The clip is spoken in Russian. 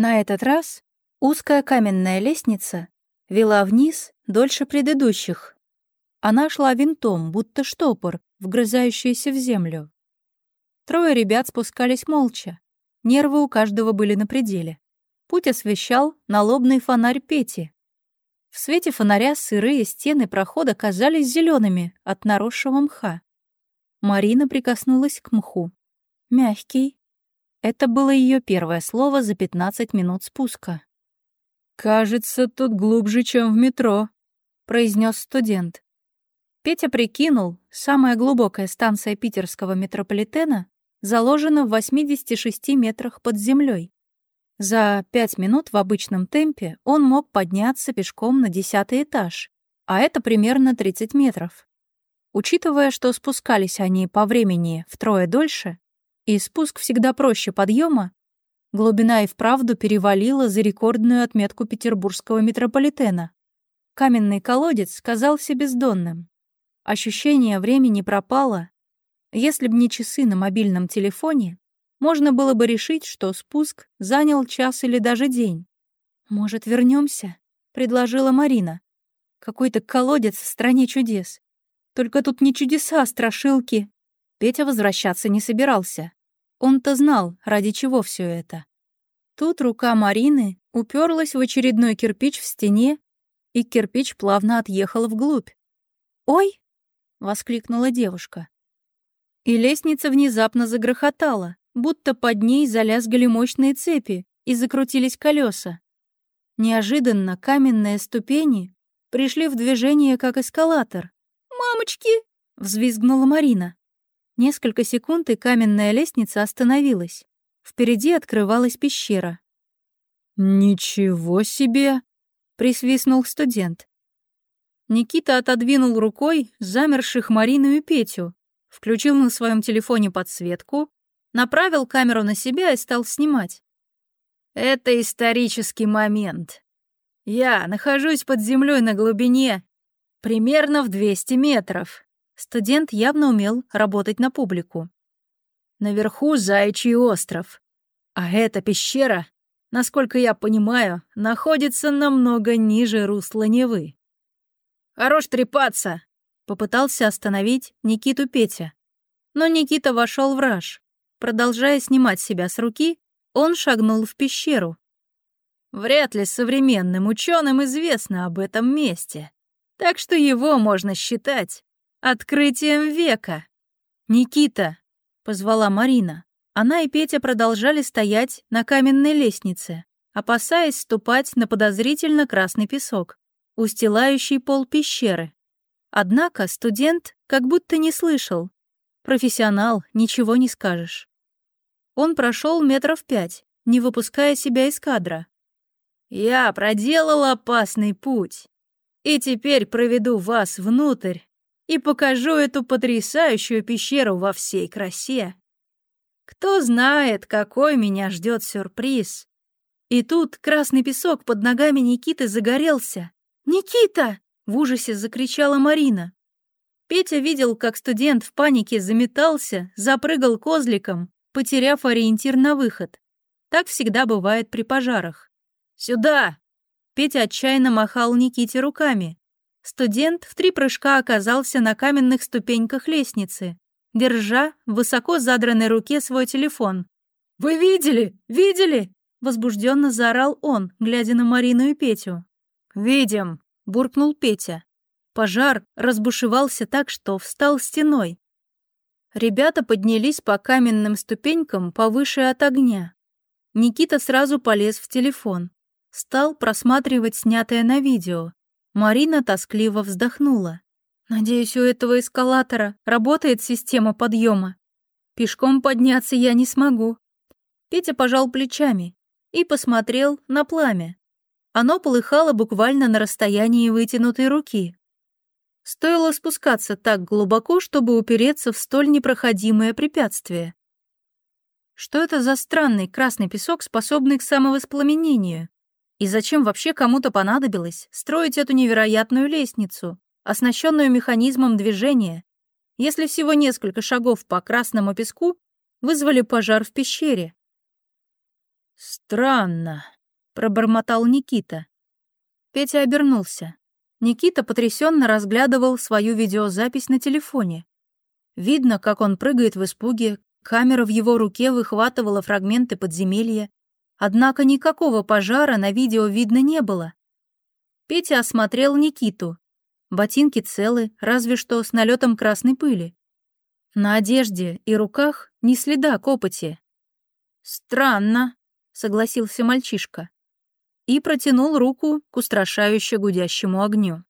На этот раз узкая каменная лестница вела вниз дольше предыдущих. Она шла винтом, будто штопор, вгрызающийся в землю. Трое ребят спускались молча. Нервы у каждого были на пределе. Путь освещал налобный фонарь Пети. В свете фонаря сырые стены прохода казались зелеными от наросшего мха. Марина прикоснулась к мху. Мягкий. Это было ее первое слово за 15 минут спуска. «Кажется, тут глубже, чем в метро», — произнес студент. Петя прикинул, самая глубокая станция питерского метрополитена заложена в 86 метрах под землей. За пять минут в обычном темпе он мог подняться пешком на десятый этаж, а это примерно 30 метров. Учитывая, что спускались они по времени втрое дольше, и спуск всегда проще подъема, глубина и вправду перевалила за рекордную отметку петербургского метрополитена. Каменный колодец казался бездонным. Ощущение времени пропало. Если б не часы на мобильном телефоне, можно было бы решить, что спуск занял час или даже день. «Может, вернемся? предложила Марина. «Какой-то колодец в стране чудес. Только тут не чудеса, а страшилки». Петя возвращаться не собирался. Он-то знал, ради чего все это. Тут рука Марины уперлась в очередной кирпич в стене, и кирпич плавно отъехал вглубь. «Ой!» — воскликнула девушка. И лестница внезапно загрохотала будто под ней залязгали мощные цепи и закрутились колеса. Неожиданно каменные ступени пришли в движение, как эскалатор. «Мамочки!» — взвизгнула Марина. Несколько секунд, и каменная лестница остановилась. Впереди открывалась пещера. «Ничего себе!» — присвистнул студент. Никита отодвинул рукой замерших Марину и Петю, включил на своем телефоне подсветку направил камеру на себя и стал снимать. Это исторический момент. Я нахожусь под землей на глубине примерно в 200 метров. Студент явно умел работать на публику. Наверху Заячий остров. А эта пещера, насколько я понимаю, находится намного ниже русла Невы. «Хорош трепаться!» — попытался остановить Никиту Петя. Но Никита вошел в раж. Продолжая снимать себя с руки, он шагнул в пещеру. Вряд ли современным ученым известно об этом месте, так что его можно считать открытием века. «Никита!» — позвала Марина. Она и Петя продолжали стоять на каменной лестнице, опасаясь ступать на подозрительно красный песок, устилающий пол пещеры. Однако студент как будто не слышал. Профессионал, ничего не скажешь. Он прошел метров пять, не выпуская себя из кадра. «Я проделал опасный путь, и теперь проведу вас внутрь и покажу эту потрясающую пещеру во всей красе. Кто знает, какой меня ждет сюрприз». И тут красный песок под ногами Никиты загорелся. «Никита!» — в ужасе закричала Марина. Петя видел, как студент в панике заметался, запрыгал козликом потеряв ориентир на выход. Так всегда бывает при пожарах. «Сюда!» Петя отчаянно махал Никите руками. Студент в три прыжка оказался на каменных ступеньках лестницы, держа в высоко задранной руке свой телефон. «Вы видели? Видели?» Возбужденно заорал он, глядя на Марину и Петю. «Видим!» — буркнул Петя. Пожар разбушевался так, что встал стеной, Ребята поднялись по каменным ступенькам повыше от огня. Никита сразу полез в телефон. Стал просматривать снятое на видео. Марина тоскливо вздохнула. «Надеюсь, у этого эскалатора работает система подъема. Пешком подняться я не смогу». Петя пожал плечами и посмотрел на пламя. Оно полыхало буквально на расстоянии вытянутой руки. Стоило спускаться так глубоко, чтобы упереться в столь непроходимое препятствие. Что это за странный красный песок, способный к самовоспламенению? И зачем вообще кому-то понадобилось строить эту невероятную лестницу, оснащенную механизмом движения, если всего несколько шагов по красному песку вызвали пожар в пещере? Странно, пробормотал Никита. Петя обернулся. Никита потрясенно разглядывал свою видеозапись на телефоне. Видно, как он прыгает в испуге, камера в его руке выхватывала фрагменты подземелья, однако никакого пожара на видео видно не было. Петя осмотрел Никиту. Ботинки целы, разве что с налетом красной пыли. На одежде и руках ни следа копоти. «Странно», — согласился мальчишка и протянул руку к устрашающе гудящему огню.